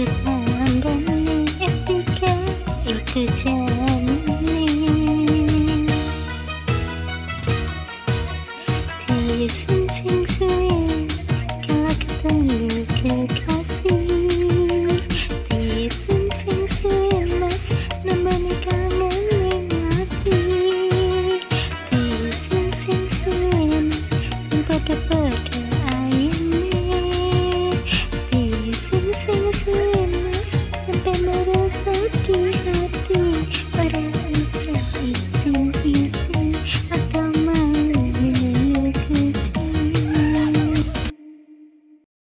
Christmas.